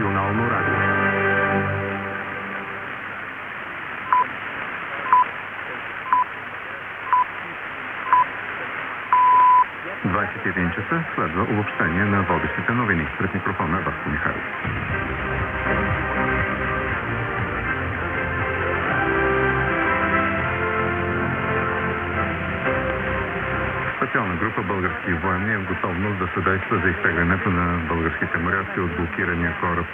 Национално радио. Двадесет часа следва обобщение на водещите новини. Пред микрофона Специална група български военни е в готовност да съдейства за изтеглянето на българските моряци от блокирания кораб